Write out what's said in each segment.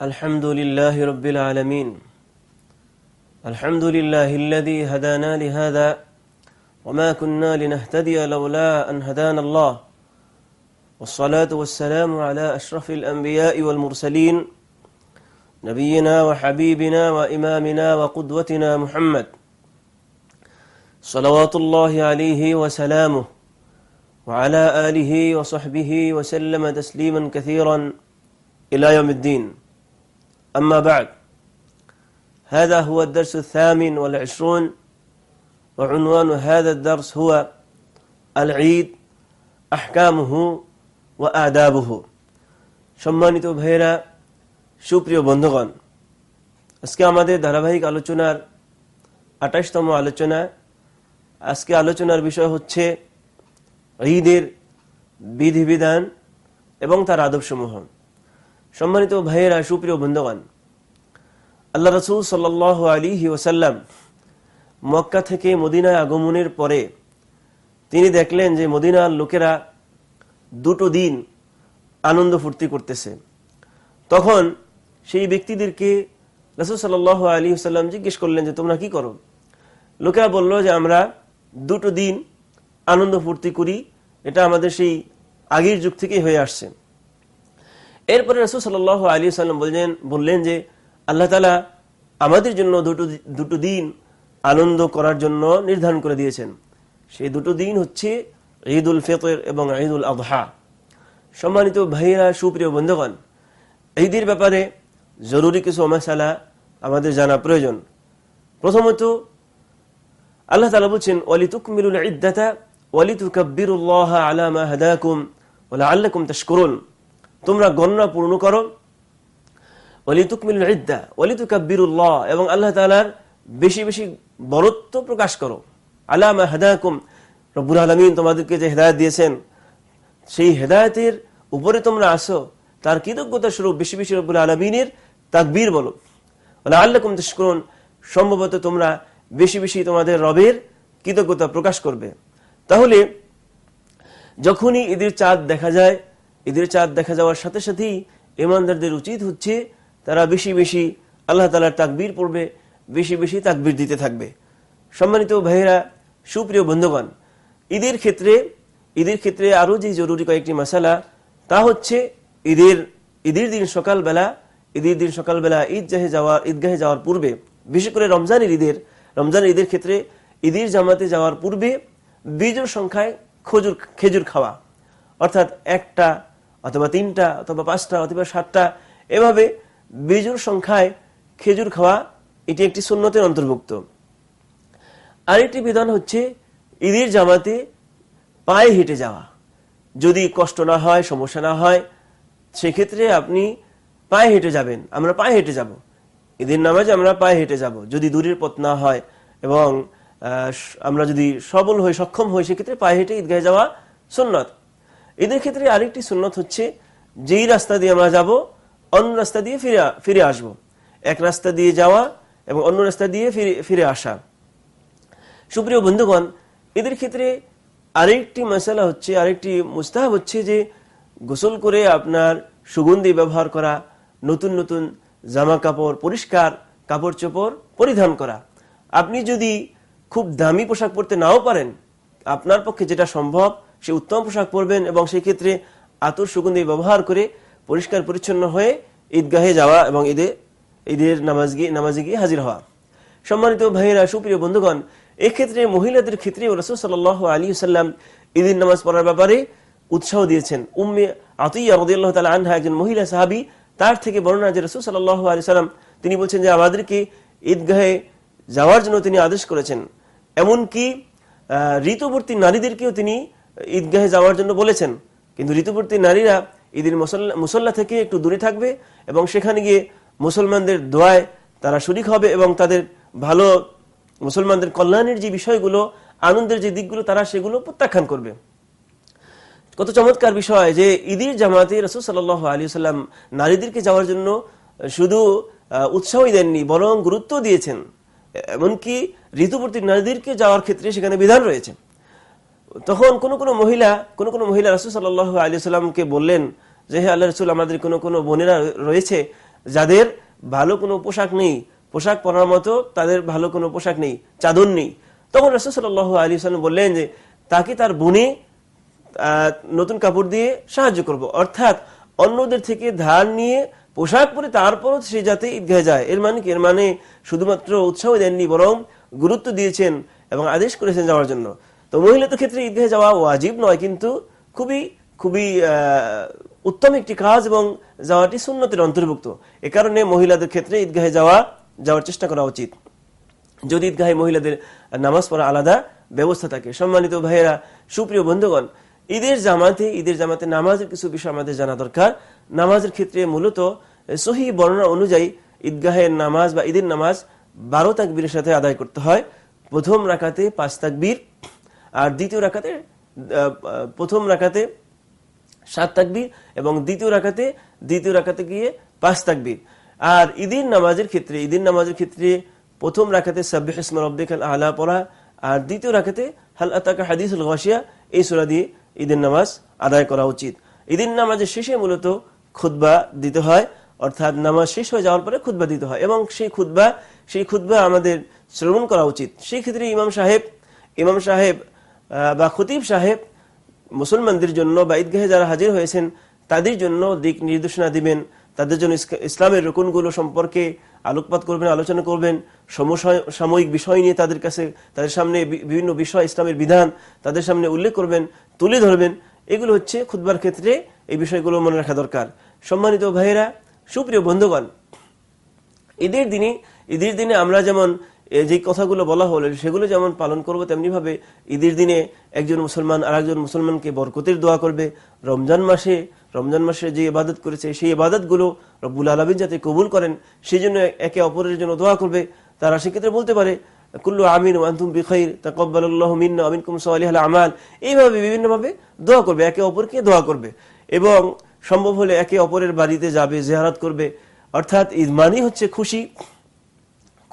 الحمد لله رب العالمين. الحمد لله الذي هدانا لهذا وما كنا لنهتدي لولا أن هدانا الله. والصلاة والسلام على أشرف الأنبياء والمرسلين نبينا وحبيبنا وإمامنا وقدوتنا محمد. صلوات الله عليه وسلامه وعلى آله وصحبه وسلم تسليما كثيرا إلى يوم الدين. أما بعد هذا هو الدرس الثامن والعشرون وعنوان هذا الدرس هو العيد أحكامه وآدابه সম্মানিত ভাইয়েরা সুপ্রিয় বন্ধুগণ আজকে আমাদের ধারাবাহিক আলোচনার আঠাশতম আলোচনা আজকে আলোচনার বিষয় হচ্ছে ঈদের বিধিবিধান এবং তার আদবসমূহ সম্মানিত ভাইয়েরা, সুপ্রিয় বন্ধুগণ, আল্লাহ রসুল সাল আলী ওসাল্লাম মক্কা থেকে মদিনায় আগমনের পরে তিনি দেখলেন যে মদিনার লোকেরা দুটো দিন আনন্দ ফুর্তি করতেছে। তখন সেই ব্যক্তিদেরকে রসুল সাল আলী সাল্লাম জিজ্ঞেস করলেন যে, তোমরা কি করো? লোকেরা বলল যে, আমরা দুটো দিন আনন্দ ফুর্তি করি। এটা আমাদের সেই আগের যুগ থেকেই হয়ে আসছে। এরপরে রসুল সাল আলী সাল্লাম বললেন বললেন যে, আল্লাহ তালা আমাদের জন্য দুটো দুটো দিন আনন্দ করার জন্য নির্ধারণ করে দিয়েছেন। সেই দুটো দিন হচ্ছে ঈদ উল ফিতর এবং ঈদ উল আবহা সম্মানিত ভাইয়েরা, সুপ্রিয় বন্ধুগণ, ঈদের ব্যাপারে জরুরি কিছু মশালা আমাদের জানা প্রয়োজন। প্রথমত, আল্লাহ তালা বলছেন ওয়ালি তুকমিলুল ইদ্দাতা ওয়ালি তুকাব্বিরুল্লাহ আলা মা হাদাকুম ওলা আল্লাকুম তাশকুরুন। তোমরা গণনা পূর্ণ করো। এবং আল্লাহ তাআলার বেশি বেশি বরত্ব প্রকাশ করো। আলা মা হাদাকুম, রব্বুল আলামিন তোমাদেরকে যে হেদায়েত দিয়েছেন, সেই হেদায়েতের উপরে তোমরা আসো, তার কৃতজ্ঞতা স্বরূপ বেশি বেশি রব্বুল আলমিনের তাকবীর বলো। ওলা আল্লাকুম তাশকুরুন, সম্ভবত তোমরা বেশি বেশি তোমাদের রবের কৃতজ্ঞতা প্রকাশ করবে। তাহলে যখনই ঈদের চাঁদ দেখা যায় ঈদের চাঁদ দেখা যাওয়ার সাথে সাথেই ইমানদারদের উচিত হচ্ছে তারা বেশি বেশি আল্লাহ তালার তাকবীর পড়বে, বেশি বেশি তাকবীর দিতে থাকবে। সম্মানিত ভাইয়েরা, সুপ্রিয় বন্ধুগণ, ঈদের ক্ষেত্রে ঈদের ক্ষেত্রে আরও যে জরুরি কয়েকটি মশালা তা হচ্ছে ঈদের ঈদের দিন সকালবেলা, ঈদের দিন সকালবেলা ঈদগাহে যাওয়ার ঈদগাহে যাওয়ার পূর্বে, বিশেষ করে রমজানের ঈদের রমজানের ঈদের ক্ষেত্রে ঈদের জামাতে যাওয়ার পূর্বে বীজের সংখ্যায় খজুর, খেজুর খাওয়া। অর্থাৎ একটা অথবা তিনটা, অথবা পাঁচটা, অথবা সাতটা, এভাবে বীজুর সংখ্যায় খেজুর খাওয়া এটি একটি সুন্নতের অন্তর্ভুক্ত। আরেকটি বিধান হচ্ছে ঈদের জামাতে পায়ে হেঁটে যাওয়া। যদি কষ্ট না হয়, সমস্যা না হয়, সেক্ষেত্রে আপনি পায়ে হেঁটে যাবেন। আমরা পায়ে হেঁটে যাব। ঈদের নামাজে আমরা পায়ে হেঁটে যাব। যদি দূরের পথ না হয় এবং আমরা যদি সবল হই, সক্ষম হই, সেক্ষেত্রে পায়ে হেঁটে ঈদগাহে যাওয়া সুন্নত। এদের ক্ষেত্রে আরেকটি সুন্নত হচ্ছে, যেই রাস্তা দিয়ে আমরা যাব, অন্য রাস্তা দিয়ে ফিরে ফিরে আসব। এক রাস্তা দিয়ে যাওয়া এবং অন্য রাস্তা দিয়ে ফিরে ফিরে আসা। সুপ্রিয় বন্ধুগণ, এদের ক্ষেত্রে আরেকটি মশালা হচ্ছে, আরেকটি মুস্তাহাব হচ্ছে যে, গোসল করে আপনার সুগন্ধি ব্যবহার করা, নতুন নতুন জামা কাপড় পরিষ্কার কাপড় চোপড় পরিধান করা। আপনি যদি খুব দামি পোশাক পরতে নাও পারেন, আপনার পক্ষে যেটা সম্ভব সে উত্তম পোশাক পরবেন এবং সেই ক্ষেত্রে আতর সুগন্ধি ব্যবহার করে পরিষ্কার পরিচ্ছন্ন হয়ে ঈদগাহে যাওয়া এবং ঈদে, ঈদের নামাজ গিয়ে নামাজে গিয়ে হাজির হওয়া। সম্মানিত ভাইয়েরা, সুপ্রিয় বন্ধুগণ, এক্ষেত্রে মহিলাদের ক্ষেত্রে রসুল সাল আলী সাল্লাম ঈদের নামাজ পড়ার ব্যাপারে উৎসাহ দিয়েছেন। উম্মে রদিয়াল্লাহ তালা আনহা একজন মহিলা সাহাবি, তার থেকে বর্ণনা যে রসুল সাল আলী সাল্লাম তিনি বলছেন যে আমাদেরকে ঈদগাহে যাওয়ার জন্য তিনি আদেশ করেছেন। এমনকি ঋতুবর্তী নারীদেরকেও তিনি ঈদগাহে যাওয়ার জন্য বলেছেন। কিন্তু ঋতুবর্তী নারীরা ঈদের মুসল্লা মুসল্লা থেকে একটু দূরে থাকবে এবং সেখানে গিয়ে মুসলমানদের দোয়ায় তারা শরিক হবে এবং তাদের ভালো মুসলমানদের কল্যাণের যে বিষয়গুলো, আনন্দের যে দিকগুলো, তারা সেগুলো প্রত্যাখ্যান করবে। কত চমৎকার বিষয় যে ঈদের জামাতে রসুল সাল আলী সাল্লাম নারীদেরকে যাওয়ার জন্য শুধু উৎসাহই দেননি, বরং গুরুত্ব দিয়েছেন। এমনকি ঋতুবর্তী নারীদেরকে যাওয়ার ক্ষেত্রে সেখানে বিধান রয়েছে। তখন কোন কোন মহিলা, কোন কোন মহিলা রসুল সাল্লাহ আলী সাল্লামকে বললেন যে, হে আল্লাহ রসুল, আমাদের কোনো কোনো বোনেরা রয়েছে যাদের ভালো কোনো পোশাক নেই। পোশাক পরার মতো তাদের ভালো কোনো পোশাক নেই, চাদর নেই। তখন রসুল সাল আলী সাল্লাম বললেন যে, তাকে তার বোনে নতুন কাপড় দিয়ে সাহায্য করব। অর্থাৎ অন্যদের থেকে ধার নিয়ে পোশাক পরে তারপরও সে যাতে ঈদগাহে যায়। এর মানে কি? এর মানে শুধুমাত্র উৎসাহ দেননি, বরং গুরুত্ব দিয়েছেন এবং আদেশ করেছেন যাওয়ার জন্য। তো মহিলাদের ক্ষেত্রে ঈদগাহে যাওয়া ওয়াজিব নয়, কিন্তু খুবই খুবই উত্তম একটি কাজ এবং যাওয়াটি সুন্নতের অন্তর্ভুক্ত। এ কারণে মহিলাদের ক্ষেত্রে ঈদগাহে যাওয়া, যাওয়ার চেষ্টা করা উচিত। যদি ঈদগাহে মহিলাদের নামাজ পড়া আলাদা ব্যবস্থা থাকে। সম্মানিত ভাইয়েরা, সুপ্রিয় বন্ধুগণ, ঈদের জামাতে ঈদের জামাতে নামাজের কিছু বিষয় আমাদের জানা দরকার। নামাজের ক্ষেত্রে মূলত সহি বর্ণনা অনুযায়ী ঈদগাহের নামাজ বা ঈদের নামাজ বারো তাকবীরের সাথে আদায় করতে হয়। প্রথম রাখাতে পাঁচ তাকবীর আর দ্বিতীয় রাখাতে প্রথম রাখাতে সাত তাকবীর এবং দ্বিতীয় রাখাতে দ্বিতীয় রাখাতে গিয়ে পাঁচ তাকবীর। আর ঈদের নামাজের ক্ষেত্রে, ঈদের নামাজের ক্ষেত্রে প্রথম রাখাতে সাব্বিহ ইসমা রব্বিকাল আলা পড়া, আর দ্বিতীয় রাখাতে হাল আতাকা হাদিসুল গাশিয়া, এই সুরা দিয়ে ঈদের নামাজ আদায় করা উচিত। ঈদের নামাজের শেষে মূলত খুদ্া দিতে হয়, অর্থাৎ নামাজ শেষ হয়ে যাওয়ার পরে খুদ্া দিতে হয় এবং সেই খুদ্া সেই খুদ্া আমাদের শ্রবণ করা উচিত। সেই ক্ষেত্রে ইমাম সাহেব ইমাম সাহেব বা খতিব সাহেব মুসলমানদের জন্য বা ঈদগাহে যারা হাজির হয়েছেন, তাদের জন্য দিক নির্দেশনা দিবেন, তাদের জন্য ইসলামের রকুনগুলো সম্পর্কে আলোকপাত করবেন, আলোচনা করবেন সাময়িক বিষয় নিয়ে তাদের কাছে, তাদের সামনে বিভিন্ন বিষয়, ইসলামের বিধান তাদের সামনে উল্লেখ করবেন, তুলে ধরবেন। এগুলো হচ্ছে খুদবার ক্ষেত্রে এই বিষয়গুলো মনে রাখা দরকার। সম্মানিত ভাইয়েরা, সুপ্রিয় বন্ধুগণ, ঈদের দিনে ঈদের দিনে আমরা যেমন যে কথাগুলো বলা হলো, সেগুলো যেমন পালন করব তেমনি ভাবে ঈদের দিনে একজন মুসলমান আর একজন মুসলমানকে বরকতের দোয়া করবে। রমজান মাসে রমজান মাসে যে ইবাদত করেছে, সেই ইবাদতগুলো রব্বুল আলমিন যাতে কবুল করেন সেই জন্য একে অপরের জন্য দোয়া করবে। তারা সেক্ষেত্রে বলতে পারে, কুল্লু আমিন ওয়ান্তুম বিখাইর তাকব্বাল্লাহ মিন্না আমিন কুম সালিহ আমাল। এইভাবে বিভিন্নভাবে দোয়া করবে, একে অপরকে দোয়া করবে। এবং সম্ভব হলে একে অপরের বাড়িতে যাবে জেহারাত করবে। অর্থাৎ ঈদ মানি হচ্ছে খুশি।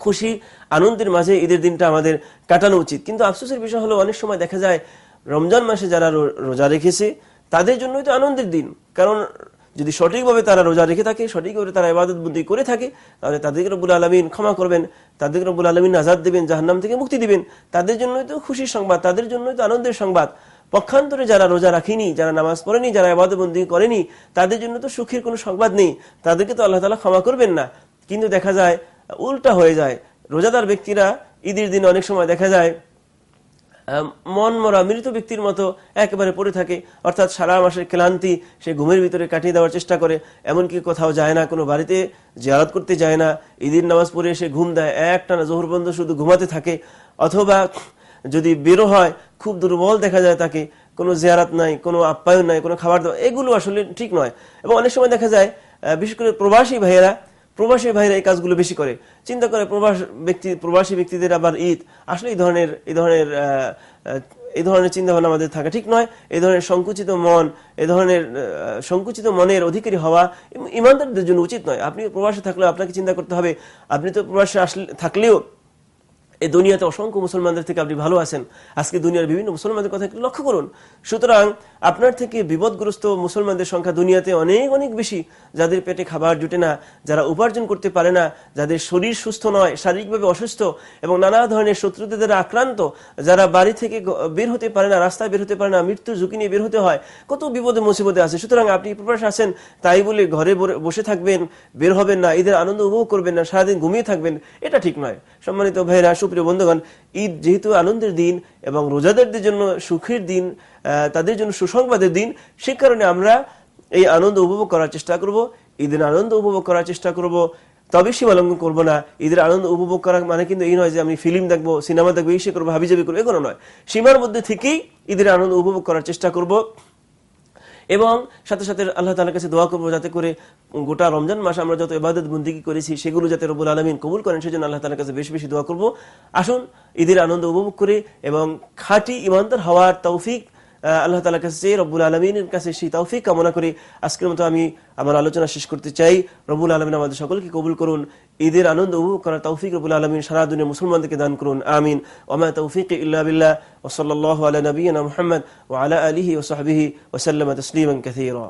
খুশি, আনন্দের মাঝে ঈদের দিনটা আমাদের কাটানো উচিত। কিন্তু আফসোসের বিষয় হলো, অনেক সময় দেখা যায় রমজান মাসে যারা রোজা রেখেছে, তাদের জন্যই তো আনন্দের দিন। কারণ যদি সঠিকভাবে তারা রোজা রেখে থাকে, সঠিকভাবে তারা ইবাদত বুদ্ধি করে থাকে, তাহলে তাদেরকে রবুল আলমিন ক্ষমা করবেন, তাদেরকে রবুল আলমিন আজাদ দেবেন, জাহান্নাম থেকে মুক্তি দিবেন। তাদের জন্যই তো খুশির সংবাদ, তাদের জন্যই তো আনন্দের সংবাদ। পক্ষান্তরে যারা রোজা রাখেনি, যারা নামাজ পড়েনি, যারা ইবাদতবন্দি করেনি, তাদের জন্য তো সুখের কোনো সংবাদ নেই। তাদেরকে তো আল্লাহ তালা ক্ষমা করবেন না। কিন্তু দেখা যায় উল্টা হয়ে যায়। রোজাদার ব্যক্তিরা ঈদের দিন অনেক সময় দেখা যায় মন মরা মৃত ব্যক্তির মতো একেবারে পড়ে থাকে। অর্থাৎ সারা মাসের ক্লান্তি সে ঘুমের ভিতরে কাটিয়ে দেওয়ার চেষ্টা করে। এমনকি কোথাও যায় না, কোনো বাড়িতে জিয়ারত করতে যায় না। ঈদের নামাজ পড়ে এসে ঘুম দেয়, একটানা জোহর বন্ধ শুধু ঘুমাতে থাকে। অথবা যদি বেরো হয়, খুব দুর্বল দেখা যায় তাকে। কোনো জিয়ারাত নাই, কোনো আপ্যায়ন নাই, কোনো খাবার দেওয়া এগুলো আসলে ঠিক নয়। এবং অনেক সময় দেখা যায় বিশেষ করে প্রবাসী ভাইয়েরা প্রবাসী ভাইরা এই কাজগুলো বেশি করে। চিন্তা করে প্রবাস ব্যক্তি, প্রবাসী ব্যক্তিদের আবার ঈদ। আসলে এই ধরনের এই ধরনের এই ধরনের চিন্তা ভাবনা আমাদের থাকা। ঠিক নয়, এই ধরনের সংকুচিত মন এ ধরনের সংকুচিত মনের অধিকারী হওয়া ইমানদারদের জন্য উচিত নয়। আপনি প্রবাসে থাকলেও আপনাকে চিন্তা করতে হবে। আপনি তো প্রবাসে আসলে, থাকলেও এই দুনিয়াতে অসংখ্য মুসলমানদের থেকে আপনি ভালো আছেন। আজকে দুনিয়ার বিভিন্ন মুসলমানদের কথা লক্ষ্য করুন। সুতরাং আপনার থেকে বিপদগ্রস্ত মুসলমানদের সংখ্যা দুনিয়াতে অনেক অনেক বেশি। যাদের পেটে খাবার জুটে না, যারা উপার্জন করতে পারে না, যাদের শরীর সুস্থ নয়, শারীরিকভাবে অসুস্থ এবং নানা ধরনের শত্রুদের দ্বারা আক্রান্ত, যারা বাড়ি থেকে বের হতে পারে না, রাস্তায় বের হতে পারে না, মৃত্যুর ঝুঁকি নিয়ে বের হতে হয়, কত বিপদে মুসিবতে আছে। সুতরাং আপনি প্রবাস আছেন, তাই বলে ঘরে বসে থাকবেন, বের হবেন না, ঈদের আনন্দ উপভোগ করবেন না, সারাদিন ঘুমিয়ে থাকবেন, এটা ঠিক নয়। সম্মানিত ভাইরা সুপ্রিয় বন্ধুগণ, ঈদ যেহেতু আনন্দের দিন এবং রোজাদারদের জন্য সুখের দিন তাদের জন্য সুসংবাদের দিন, সে কারণে আমরা এই আনন্দ উপভোগ করার চেষ্টা করব, ঈদের আনন্দ উপভোগ করার চেষ্টা করব, তবে সীমালঙ্ঘন করব না। ঈদের আনন্দ উপভোগ করা মানে কিন্তু এই নয় যে আমি ফিল্ম দেখব, সিনেমা দেখব, এই সে করব, হাবিজাবি করব, এগুলো নয়। সীমার মধ্যে থেকেই ঈদের আনন্দ উপভোগ করার চেষ্টা করব। এবং সাথে সাথে আল্লাহ তালার কাছে দোয়া করব যাতে করে গোটা রমজান মাসে আমরা যত ইবাদত বন্দিগি করেছি, সেগুলো যাতে রবুল আলমিন কবুল করেন, সেজন্য আল্লাহ তালার কাছে বেশি বেশি দোয়া করব। আসুন ঈদের আনন্দ উপভোগ করে এবং খাঁটি ইমানদার হওয়ার তৌফিক আল্লাহ তালা কাছে রব্বুল আলমিনের কাছে সেই তৌফিক কামনা করি। আজকের মতো আমি আমার আলোচনা শেষ করতে চাই। রবুল আলমিন আমাদের সকলকে কবুল করুন, ঈদের আনন্দ উপভোগ করার তৌফিক রবুল আলমিন সারা দুনিয়া মুসলমানদেরকে দান করুন, আমিন। ওমা তৌফিক ইল্লা বিল্লাহ ওসল্লাহ আলা নবীনা মোহাম্মদ ও আলা আলিহি ওসাহাবিহি ওসাল্লাম তসলিম কাথিরা